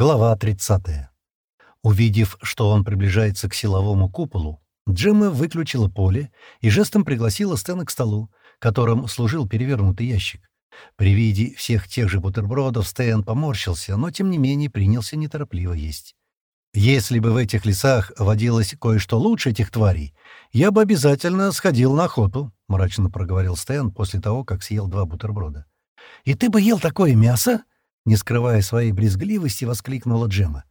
Глава 30. Увидев, что он приближается к силовому куполу, Джемма выключила поле и жестом пригласила Стэна к столу, которым служил перевернутый ящик. При виде всех тех же бутербродов Стэн поморщился, но тем не менее принялся неторопливо есть. «Если бы в этих лесах водилось кое-что лучше этих тварей, я бы обязательно сходил на охоту», — мрачно проговорил Стэн после того, как съел два бутерброда. «И ты бы ел такое мясо?» Не скрывая своей брезгливости, воскликнула Джема.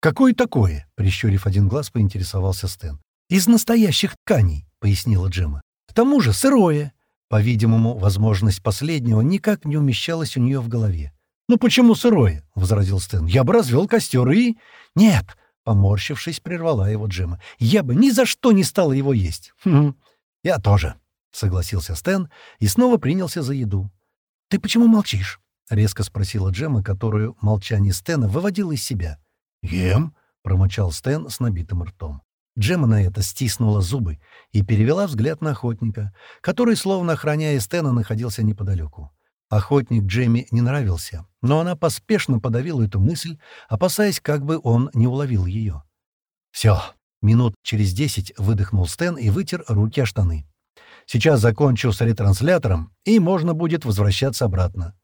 «Какое такое?» — прищурив один глаз, поинтересовался Стэн. «Из настоящих тканей», — пояснила Джема. «К тому же сырое». По-видимому, возможность последнего никак не умещалась у нее в голове. «Ну почему сырое?» — возразил Стэн. «Я бы развел костер и...» «Нет!» — поморщившись, прервала его Джема. «Я бы ни за что не стала его есть». «Хм, я тоже», — согласился Стэн и снова принялся за еду. «Ты почему молчишь?» — резко спросила Джема, которую молчание Стэна выводило из себя. «Ем», — промычал Стэн с набитым ртом. Джема на это стиснула зубы и перевела взгляд на охотника, который, словно охраняя Стэна, находился неподалеку. Охотник Джемми не нравился, но она поспешно подавила эту мысль, опасаясь, как бы он не уловил ее. «Все». Минут через десять выдохнул Стэн и вытер руки о штаны. «Сейчас закончу с ретранслятором, и можно будет возвращаться обратно.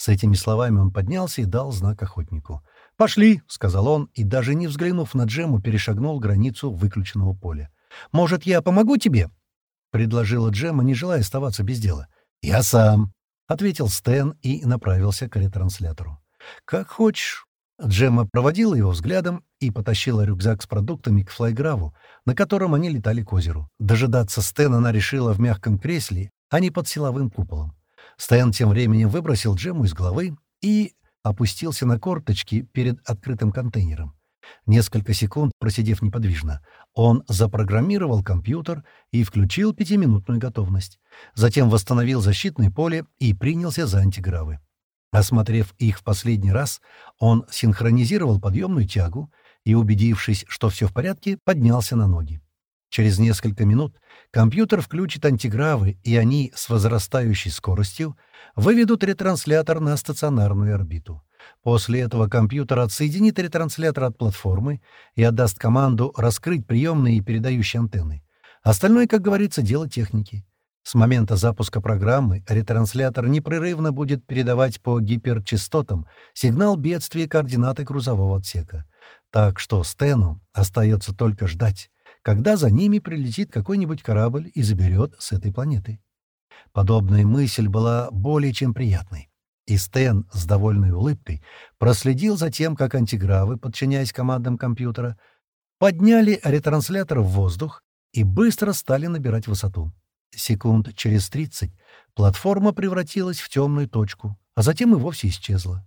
С этими словами он поднялся и дал знак охотнику. «Пошли», — сказал он, и даже не взглянув на Джему, перешагнул границу выключенного поля. «Может, я помогу тебе?» — предложила Джема, не желая оставаться без дела. «Я сам», — ответил Стэн и направился к ретранслятору. «Как хочешь». Джемма проводила его взглядом и потащила рюкзак с продуктами к флайграву, на котором они летали к озеру. Дожидаться Стэна она решила в мягком кресле, а не под силовым куполом. Стэн тем временем выбросил Джему из головы и опустился на корточки перед открытым контейнером. Несколько секунд, просидев неподвижно, он запрограммировал компьютер и включил пятиминутную готовность. Затем восстановил защитное поле и принялся за антигравы. Осмотрев их в последний раз, он синхронизировал подъемную тягу и, убедившись, что все в порядке, поднялся на ноги. Через несколько минут компьютер включит антигравы, и они с возрастающей скоростью выведут ретранслятор на стационарную орбиту. После этого компьютер отсоединит ретранслятор от платформы и отдаст команду раскрыть приемные и передающие антенны. Остальное, как говорится, дело техники. С момента запуска программы ретранслятор непрерывно будет передавать по гиперчастотам сигнал бедствия координаты грузового отсека. Так что Стэну остается только ждать когда за ними прилетит какой-нибудь корабль и заберет с этой планеты. Подобная мысль была более чем приятной. И Стэн с довольной улыбкой проследил за тем, как антигравы, подчиняясь командам компьютера, подняли ретранслятор в воздух и быстро стали набирать высоту. Секунд через 30 платформа превратилась в темную точку, а затем и вовсе исчезла.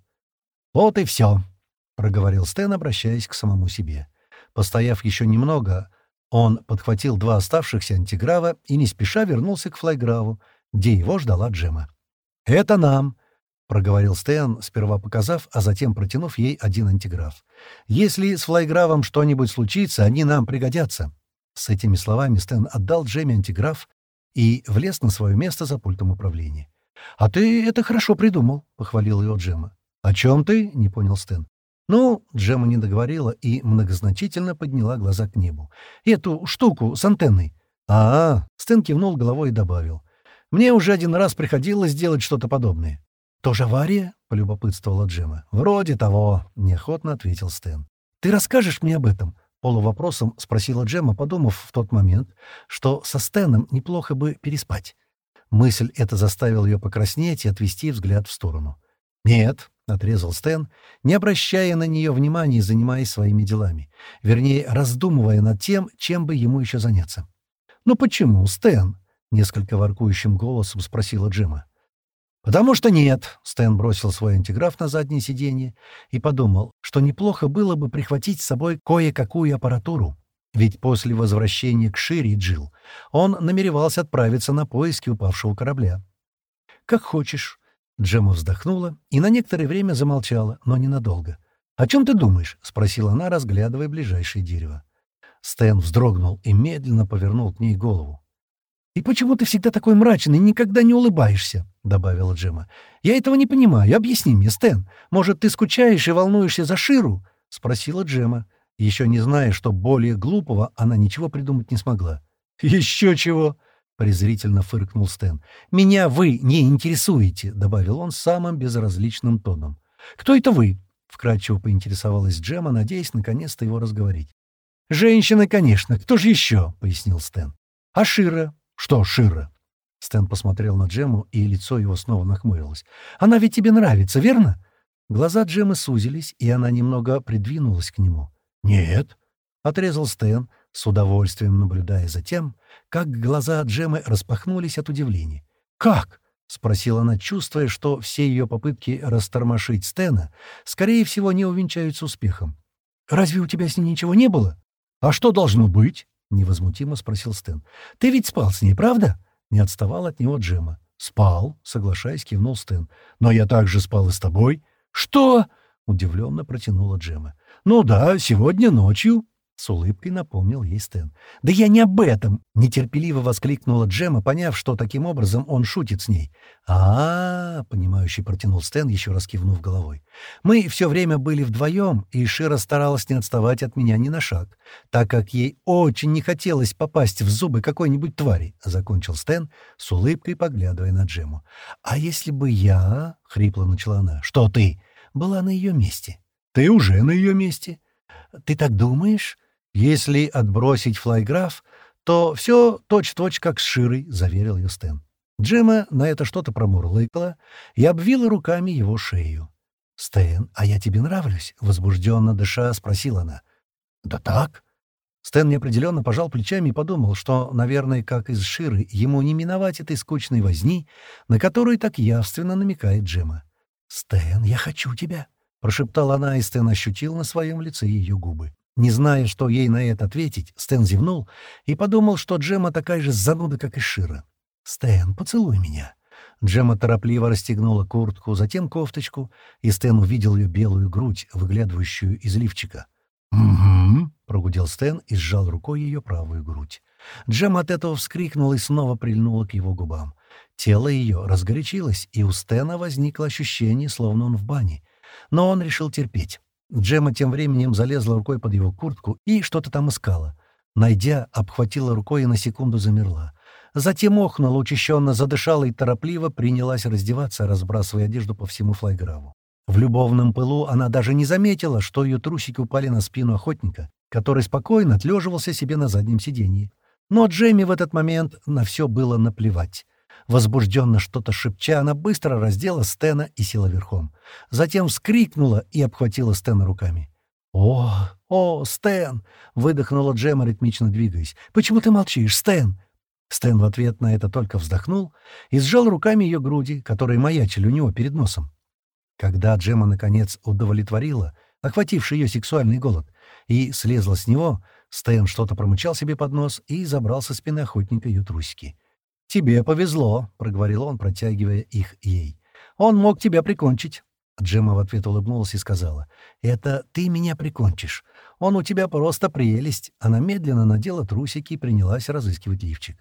«Вот и все», — проговорил Стэн, обращаясь к самому себе. Постояв еще немного, он подхватил два оставшихся антиграва и не спеша вернулся к флайграву, где его ждала Джема. «Это нам», — проговорил Стэн, сперва показав, а затем протянув ей один антиграф. «Если с флайгравом что-нибудь случится, они нам пригодятся». С этими словами Стэн отдал Джеме антиграф и влез на свое место за пультом управления. «А ты это хорошо придумал», — похвалил его Джема. «О чем ты?» — не понял Стэн. «Ну...» — Джема не договорила и многозначительно подняла глаза к небу. «Эту штуку с антенной». «А-а!» — Стэн кивнул головой и добавил. «Мне уже один раз приходилось делать что-то подобное». «Тоже авария?» — полюбопытствовала Джема. «Вроде того», — неохотно ответил Стэн. «Ты расскажешь мне об этом?» — полувопросом спросила Джема, подумав в тот момент, что со Стэном неплохо бы переспать. Мысль эта заставила ее покраснеть и отвести взгляд в сторону. «Нет», — отрезал Стэн, не обращая на нее внимания и занимаясь своими делами. Вернее, раздумывая над тем, чем бы ему еще заняться. «Ну почему, Стэн?» — несколько воркующим голосом спросила Джима. «Потому что нет», — Стэн бросил свой антиграф на заднее сиденье и подумал, что неплохо было бы прихватить с собой кое-какую аппаратуру. Ведь после возвращения к Шире Джил он намеревался отправиться на поиски упавшего корабля. «Как хочешь», Джема вздохнула и на некоторое время замолчала, но ненадолго. «О чем ты думаешь?» — спросила она, разглядывая ближайшее дерево. Стэн вздрогнул и медленно повернул к ней голову. «И почему ты всегда такой мрачный и никогда не улыбаешься?» — добавила Джема. «Я этого не понимаю. Объясни мне, Стэн. Может, ты скучаешь и волнуешься за Ширу?» спросила Джема, еще не зная, что более глупого она ничего придумать не смогла. «Еще чего!» — презрительно фыркнул Стэн. «Меня вы не интересуете», — добавил он самым безразличным тоном. «Кто это вы?» — вкратчиво поинтересовалась Джема, надеясь наконец-то его разговорить. «Женщина, конечно. Кто же еще?» — пояснил Стэн. «А Шира?» «Что Шира?» Стэн посмотрел на Джему, и лицо его снова нахмурилось. «Она ведь тебе нравится, верно?» Глаза Джемы сузились, и она немного придвинулась к нему. «Нет», — отрезал Стэн, с удовольствием наблюдая за тем, как глаза Джемы распахнулись от удивления. «Как?» — спросила она, чувствуя, что все ее попытки растормошить Стэна, скорее всего, не увенчаются успехом. «Разве у тебя с ней ничего не было?» «А что должно быть?» — невозмутимо спросил Стэн. «Ты ведь спал с ней, правда?» — не отставал от него Джема. «Спал», — соглашаясь, кивнул Стэн. «Но я также спал и с тобой». «Что?» — удивленно протянула Джема. «Ну да, сегодня ночью», — с улыбкой напомнил ей Стэн. «Да я не об этом!» — нетерпеливо воскликнула Джема, поняв, что таким образом он шутит с ней. а, -а, -а понимающий протянул Стэн, еще раз кивнув головой. «Мы все время были вдвоем, и Шира старалась не отставать от меня ни на шаг, так как ей очень не хотелось попасть в зубы какой-нибудь твари», — закончил Стэн, с улыбкой поглядывая на Джему. «А если бы я...» — хрипло начала она. «Что ты?» «Была на ее месте». «Ты уже на ее месте?» «Ты так думаешь?» «Если отбросить флайграф, то все точь-точь как с Широй», — заверил ее Стэн. Джема на это что-то промурлыкала и обвила руками его шею. «Стэн, а я тебе нравлюсь?» — возбужденно дыша спросила она. «Да так». Стэн неопределенно пожал плечами и подумал, что, наверное, как из Ширы, ему не миновать этой скучной возни, на которую так явственно намекает Джема. «Стэн, я хочу тебя», — прошептала она, и Стэн ощутил на своем лице ее губы. Не зная, что ей на это ответить, Стэн зевнул и подумал, что Джема такая же зануда, как и Шира. «Стэн, поцелуй меня». Джема торопливо расстегнула куртку, затем кофточку, и Стэн увидел ее белую грудь, выглядывающую из лифчика. «Угу», — прогудел Стэн и сжал рукой ее правую грудь. Джема от этого вскрикнула и снова прильнула к его губам. Тело ее разгорячилось, и у Стэна возникло ощущение, словно он в бане. Но он решил терпеть. Джема тем временем залезла рукой под его куртку и что-то там искала. Найдя, обхватила рукой и на секунду замерла. Затем охнула, учащенно задышала и торопливо принялась раздеваться, разбрасывая одежду по всему флайграву. В любовном пылу она даже не заметила, что ее трусики упали на спину охотника, который спокойно отлеживался себе на заднем сиденье. Но Джейми в этот момент на все было наплевать. Возбужденно что-то шепча, она быстро раздела Стена и села верхом. Затем вскрикнула и обхватила Стена руками. «О, о, Стэн!» — выдохнула Джема, ритмично двигаясь. «Почему ты молчишь, Стэн?» Стэн в ответ на это только вздохнул и сжал руками ее груди, которые маячили у него перед носом. Когда Джема, наконец, удовлетворила, охвативший ее сексуальный голод, и слезла с него, Стэн что-то промычал себе под нос и забрал со спины охотника ее трусики. «Тебе повезло», — проговорил он, протягивая их ей. «Он мог тебя прикончить». Джемма в ответ улыбнулась и сказала. «Это ты меня прикончишь. Он у тебя просто прелесть». Она медленно надела трусики и принялась разыскивать лифчик.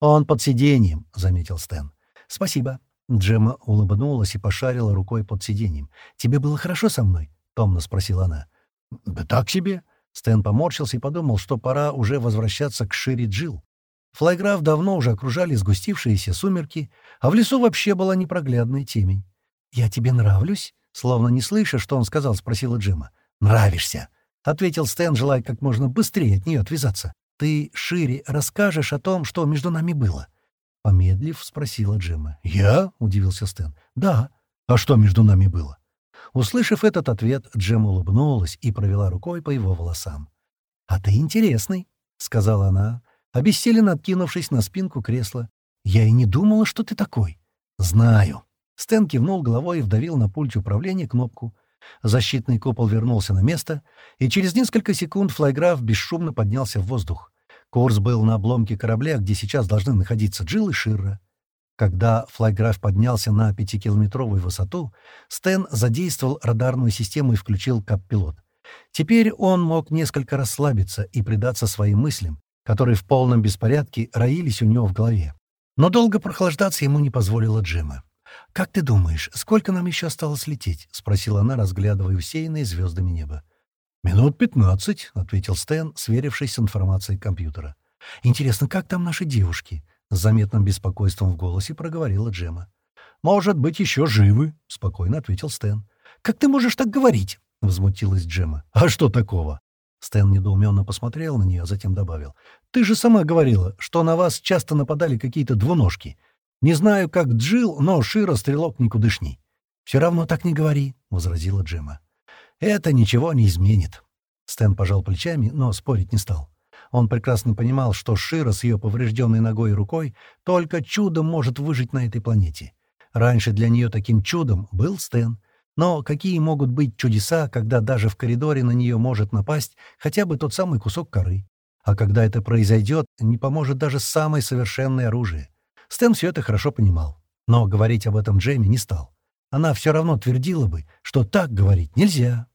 «Он под сиденьем», — заметил Стэн. «Спасибо». Джемма улыбнулась и пошарила рукой под сиденьем. «Тебе было хорошо со мной?» — томно спросила она. «Да так себе». Стэн поморщился и подумал, что пора уже возвращаться к Шире Джил. Флайграф давно уже окружали сгустившиеся сумерки, а в лесу вообще была непроглядная темень. «Я тебе нравлюсь?» Словно не слыша, что он сказал, спросила Джима. «Нравишься», — ответил Стэн, желая как можно быстрее от нее отвязаться. «Ты шире расскажешь о том, что между нами было?» Помедлив, спросила Джима. «Я?» — удивился Стэн. «Да. А что между нами было?» Услышав этот ответ, Джем улыбнулась и провела рукой по его волосам. «А ты интересный», — сказала она, обессиленно откинувшись на спинку кресла. «Я и не думала, что ты такой». «Знаю». Стэн кивнул головой и вдавил на пульте управления кнопку. Защитный купол вернулся на место, и через несколько секунд флайграф бесшумно поднялся в воздух. Курс был на обломке корабля, где сейчас должны находиться Джилл и Ширра. Когда флайграф поднялся на пятикилометровую высоту, Стэн задействовал радарную систему и включил кап-пилот. Теперь он мог несколько расслабиться и предаться своим мыслям, которые в полном беспорядке роились у него в голове. Но долго прохлаждаться ему не позволила Джима. «Как ты думаешь, сколько нам еще осталось лететь?» — спросила она, разглядывая усеянное звездами небо. «Минут пятнадцать», — ответил Стэн, сверившись с информацией компьютера. «Интересно, как там наши девушки?» — с заметным беспокойством в голосе проговорила Джема. «Может быть, еще живы», — спокойно ответил Стэн. «Как ты можешь так говорить?» — возмутилась Джема. «А что такого?» Стэн недоуменно посмотрел на нее, а затем добавил. «Ты же сама говорила, что на вас часто нападали какие-то двуножки. Не знаю, как Джил, но Шира стрелок никудышний». «Все равно так не говори», — возразила Джема. «Это ничего не изменит». Стэн пожал плечами, но спорить не стал. Он прекрасно понимал, что Шира с ее поврежденной ногой и рукой только чудом может выжить на этой планете. Раньше для нее таким чудом был Стэн, но какие могут быть чудеса, когда даже в коридоре на нее может напасть хотя бы тот самый кусок коры? А когда это произойдет, не поможет даже самое совершенное оружие. Стэн все это хорошо понимал. Но говорить об этом Джейми не стал. Она все равно твердила бы, что так говорить нельзя.